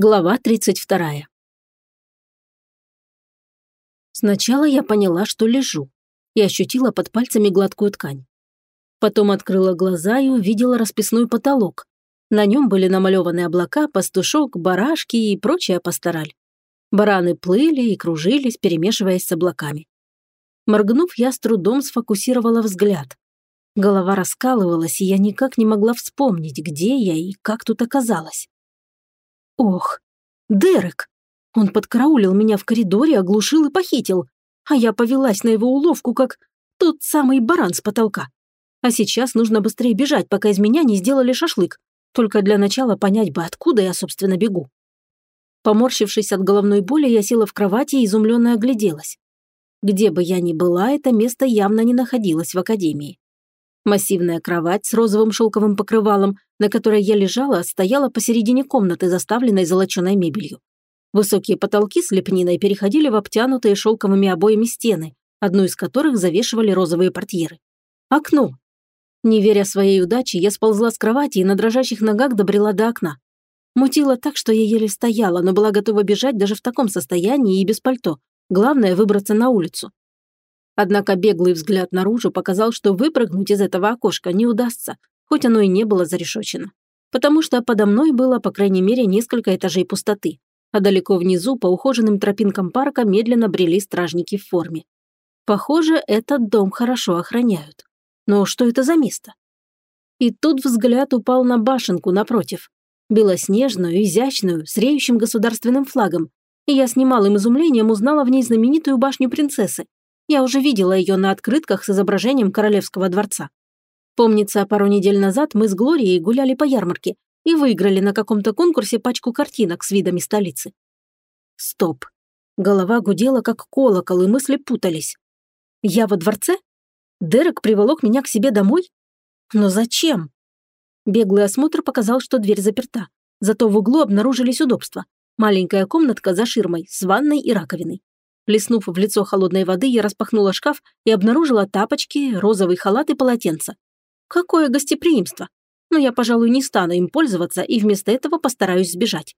Глава 32. Сначала я поняла, что лежу, и ощутила под пальцами гладкую ткань. Потом открыла глаза и увидела расписной потолок. На нем были намалеваны облака, пастушок, барашки и прочая пастораль. Бараны плыли и кружились, перемешиваясь с облаками. Моргнув, я с трудом сфокусировала взгляд. Голова раскалывалась, и я никак не могла вспомнить, где я и как тут оказалась. Ох, Дерек! Он подкараулил меня в коридоре, оглушил и похитил, а я повелась на его уловку, как тот самый баран с потолка. А сейчас нужно быстрее бежать, пока из меня не сделали шашлык. Только для начала понять бы, откуда я, собственно, бегу. Поморщившись от головной боли, я села в кровати и изумленно огляделась. Где бы я ни была, это место явно не находилось в академии. Массивная кровать с розовым шелковым покрывалом, на которой я лежала, стояла посередине комнаты, заставленной золоченой мебелью. Высокие потолки с лепниной переходили в обтянутые шелковыми обоями стены, одну из которых завешивали розовые портьеры. Окно. Не веря своей удаче, я сползла с кровати и на дрожащих ногах добрела до окна. Мутила так, что я еле стояла, но была готова бежать даже в таком состоянии и без пальто. Главное – выбраться на улицу. Однако беглый взгляд наружу показал, что выпрыгнуть из этого окошка не удастся, хоть оно и не было зарешочено. Потому что подо мной было, по крайней мере, несколько этажей пустоты, а далеко внизу по ухоженным тропинкам парка медленно брели стражники в форме. Похоже, этот дом хорошо охраняют. Но что это за место? И тут взгляд упал на башенку напротив. Белоснежную, изящную, с реющим государственным флагом. И я с немалым изумлением узнала в ней знаменитую башню принцессы, я уже видела ее на открытках с изображением королевского дворца. Помнится, пару недель назад мы с Глорией гуляли по ярмарке и выиграли на каком-то конкурсе пачку картинок с видами столицы. Стоп. Голова гудела, как колокол, и мысли путались. Я во дворце? Дерек приволок меня к себе домой? Но зачем? Беглый осмотр показал, что дверь заперта. Зато в углу обнаружились удобства. Маленькая комнатка за ширмой с ванной и раковиной. Плеснув в лицо холодной воды, я распахнула шкаф и обнаружила тапочки, розовый халат и полотенце. Какое гостеприимство! Но я, пожалуй, не стану им пользоваться и вместо этого постараюсь сбежать.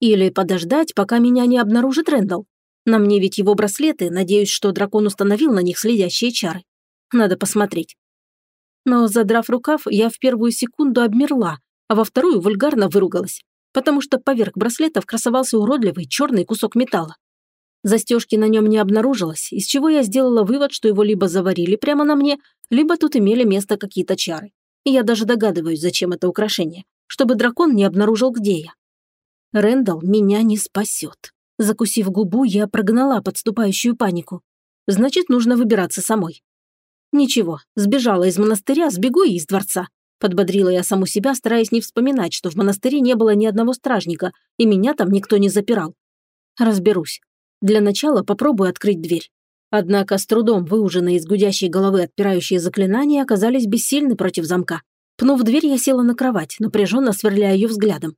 Или подождать, пока меня не обнаружит Рэндалл. На мне ведь его браслеты, надеюсь, что дракон установил на них следящие чары. Надо посмотреть. Но, задрав рукав, я в первую секунду обмерла, а во вторую вульгарно выругалась, потому что поверх браслетов красовался уродливый черный кусок металла. Застежки на нем не обнаружилось, из чего я сделала вывод, что его либо заварили прямо на мне, либо тут имели место какие-то чары. И я даже догадываюсь, зачем это украшение, чтобы дракон не обнаружил, где я. Рэндалл меня не спасет. Закусив губу, я прогнала подступающую панику. Значит, нужно выбираться самой. Ничего, сбежала из монастыря, сбегу и из дворца. Подбодрила я саму себя, стараясь не вспоминать, что в монастыре не было ни одного стражника, и меня там никто не запирал. Разберусь. Для начала попробую открыть дверь. Однако с трудом выуженные из гудящей головы отпирающие заклинания оказались бессильны против замка. Пнув дверь, я села на кровать, напряженно сверляя ее взглядом.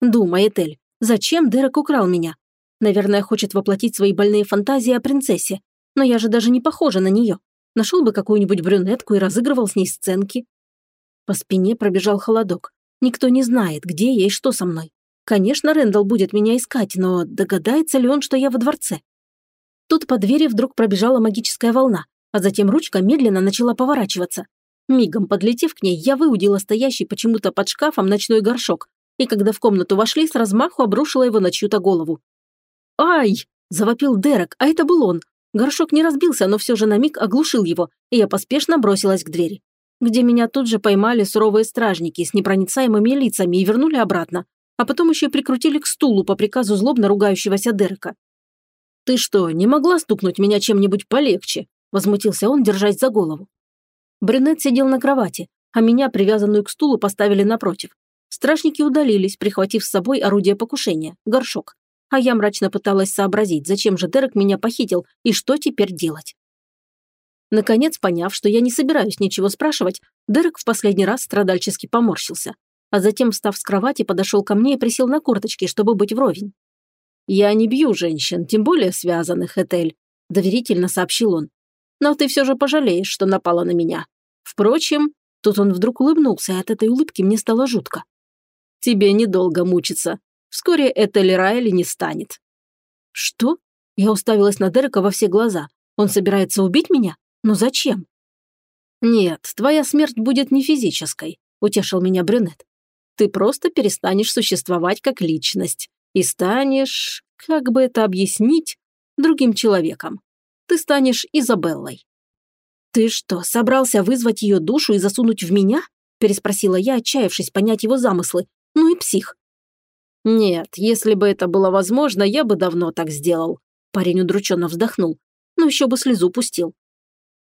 Думай, Этель, зачем Дерек украл меня? Наверное, хочет воплотить свои больные фантазии о принцессе. Но я же даже не похожа на нее. Нашел бы какую-нибудь брюнетку и разыгрывал с ней сценки. По спине пробежал холодок. Никто не знает, где я и что со мной. Конечно, Рэндалл будет меня искать, но догадается ли он, что я во дворце? Тут по двери вдруг пробежала магическая волна, а затем ручка медленно начала поворачиваться. Мигом подлетев к ней, я выудила стоящий почему-то под шкафом ночной горшок, и когда в комнату вошли, с размаху обрушила его на чью-то голову. «Ай!» – завопил Дерек, а это был он. Горшок не разбился, но все же на миг оглушил его, и я поспешно бросилась к двери, где меня тут же поймали суровые стражники с непроницаемыми лицами и вернули обратно, а потом еще прикрутили к стулу по приказу злобно ругающегося Дерека. «Ты что, не могла стукнуть меня чем-нибудь полегче?» – возмутился он, держась за голову. Брюнет сидел на кровати, а меня, привязанную к стулу, поставили напротив. Стражники удалились, прихватив с собой орудие покушения – горшок. А я мрачно пыталась сообразить, зачем же Дерек меня похитил и что теперь делать. Наконец, поняв, что я не собираюсь ничего спрашивать, Дерек в последний раз страдальчески поморщился а затем, встав с кровати, подошел ко мне и присел на корточки, чтобы быть вровень. «Я не бью женщин, тем более связанных, Этель», – доверительно сообщил он. «Но ты все же пожалеешь, что напала на меня. Впрочем...» Тут он вдруг улыбнулся, и от этой улыбки мне стало жутко. «Тебе недолго мучиться. Вскоре Этель Райли не станет». «Что?» Я уставилась на Дерека во все глаза. «Он собирается убить меня? Но зачем?» «Нет, твоя смерть будет не физической», – утешил меня брюнет. «Ты просто перестанешь существовать как личность и станешь, как бы это объяснить, другим человеком. Ты станешь Изабеллой». «Ты что, собрался вызвать ее душу и засунуть в меня?» – переспросила я, отчаявшись понять его замыслы. «Ну и псих». «Нет, если бы это было возможно, я бы давно так сделал», – парень удрученно вздохнул. «Ну еще бы слезу пустил.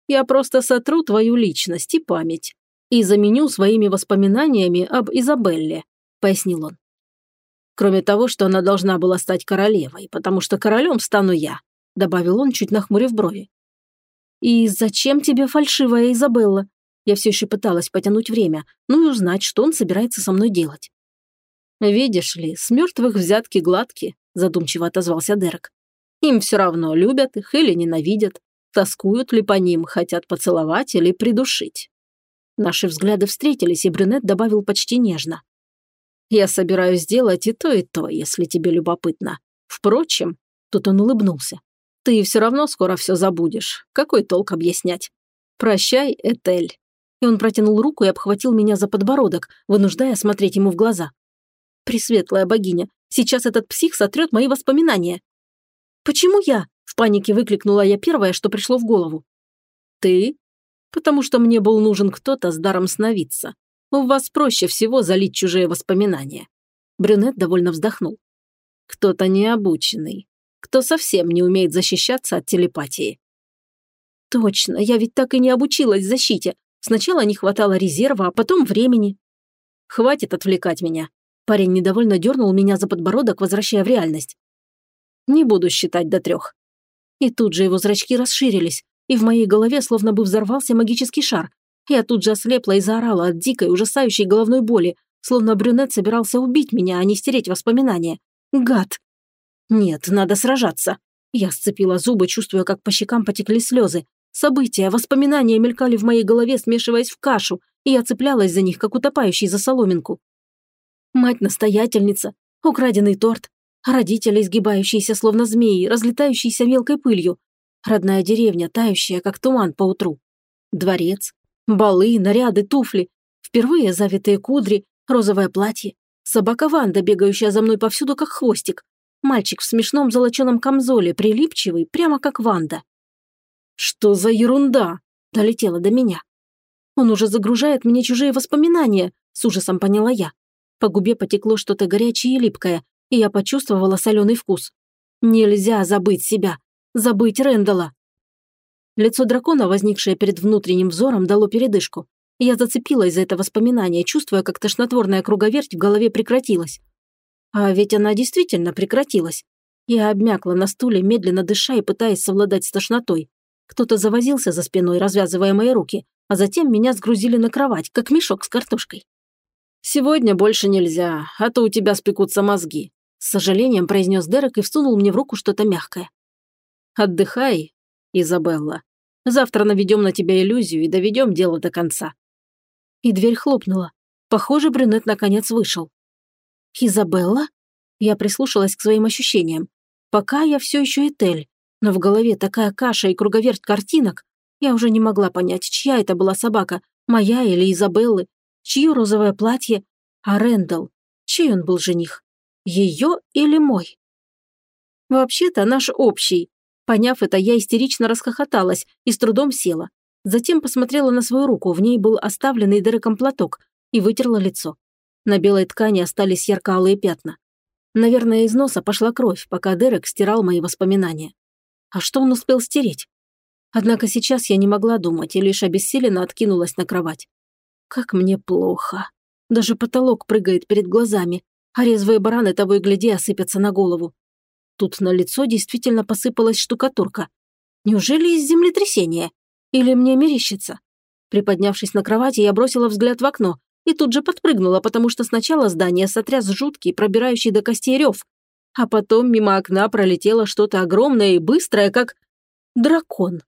Я просто сотру твою личность и память и заменю своими воспоминаниями об Изабелле», – пояснил он. «Кроме того, что она должна была стать королевой, потому что королем стану я», – добавил он, чуть нахмурив брови. «И зачем тебе фальшивая Изабелла?» Я все еще пыталась потянуть время, ну и узнать, что он собирается со мной делать. «Видишь ли, с мертвых взятки гладки», – задумчиво отозвался Дерек. «Им все равно, любят их или ненавидят, тоскуют ли по ним, хотят поцеловать или придушить». Наши взгляды встретились, и брюнет добавил почти нежно. «Я собираюсь сделать и то, и то, если тебе любопытно. Впрочем...» Тут он улыбнулся. Ты все равно скоро все забудешь. Какой толк объяснять? Прощай, Этель». И он протянул руку и обхватил меня за подбородок, вынуждая смотреть ему в глаза. «Пресветлая богиня, сейчас этот псих сотрет мои воспоминания». «Почему я?» – в панике выкликнула я первое, что пришло в голову. «Ты? Потому что мне был нужен кто-то с даром сновидца. У вас проще всего залить чужие воспоминания». Брюнет довольно вздохнул. «Кто-то необученный, кто совсем не умеет защищаться от телепатии. Точно, я ведь так и не обучилась защите. Сначала не хватало резерва, а потом времени. Хватит отвлекать меня. Парень недовольно дернул меня за подбородок, возвращая в реальность. Не буду считать до трех. И тут же его зрачки расширились, и в моей голове словно бы взорвался магический шар. Я тут же ослепла и заорала от дикой, ужасающей головной боли, словно брюнет собирался убить меня, а не стереть воспоминания. Гад! Нет, надо сражаться. Я сцепила зубы, чувствуя, как по щекам потекли слезы. События, воспоминания мелькали в моей голове, смешиваясь в кашу, и я цеплялась за них, как утопающий за соломинку. Мать-настоятельница, украденный торт, родители, сгибающиеся словно змеи, разлетающиеся мелкой пылью, родная деревня, тающая, как туман по утру, дворец, балы, наряды, туфли, впервые завитые кудри, розовое платье, собака Ванда, бегающая за мной повсюду, как хвостик, Мальчик в смешном золоченом камзоле, прилипчивый, прямо как Ванда. «Что за ерунда?» – долетела до меня. «Он уже загружает мне чужие воспоминания», – с ужасом поняла я. По губе потекло что-то горячее и липкое, и я почувствовала соленый вкус. Нельзя забыть себя, забыть Рэндала. Лицо дракона, возникшее перед внутренним взором, дало передышку. Я зацепилась за это воспоминание, чувствуя, как тошнотворная круговерть в голове прекратилась. А ведь она действительно прекратилась. Я обмякла на стуле, медленно дыша и пытаясь совладать с тошнотой. Кто-то завозился за спиной, развязывая мои руки, а затем меня сгрузили на кровать, как мешок с картошкой. «Сегодня больше нельзя, а то у тебя спекутся мозги», с сожалением произнес Дерек и всунул мне в руку что-то мягкое. «Отдыхай, Изабелла. Завтра наведем на тебя иллюзию и доведем дело до конца». И дверь хлопнула. Похоже, брюнет наконец вышел. «Изабелла?» Я прислушалась к своим ощущениям. Пока я все еще Этель, но в голове такая каша и круговерть картинок. Я уже не могла понять, чья это была собака, моя или Изабеллы, чье розовое платье, а Рэндалл, чей он был жених, ее или мой? Вообще-то наш общий. Поняв это, я истерично расхохоталась и с трудом села. Затем посмотрела на свою руку, в ней был оставленный Дереком платок, и вытерла лицо. На белой ткани остались ярко-алые пятна. Наверное, из носа пошла кровь, пока Дерек стирал мои воспоминания. А что он успел стереть? Однако сейчас я не могла думать и лишь обессиленно откинулась на кровать. Как мне плохо. Даже потолок прыгает перед глазами, а резвые бараны того и гляди осыпятся на голову. Тут на лицо действительно посыпалась штукатурка. Неужели из землетрясения? Или мне мерещится? Приподнявшись на кровати, я бросила взгляд в окно и тут же подпрыгнула, потому что сначала здание сотряс жуткий, пробирающий до костей рев, а потом мимо окна пролетело что-то огромное и быстрое, как дракон.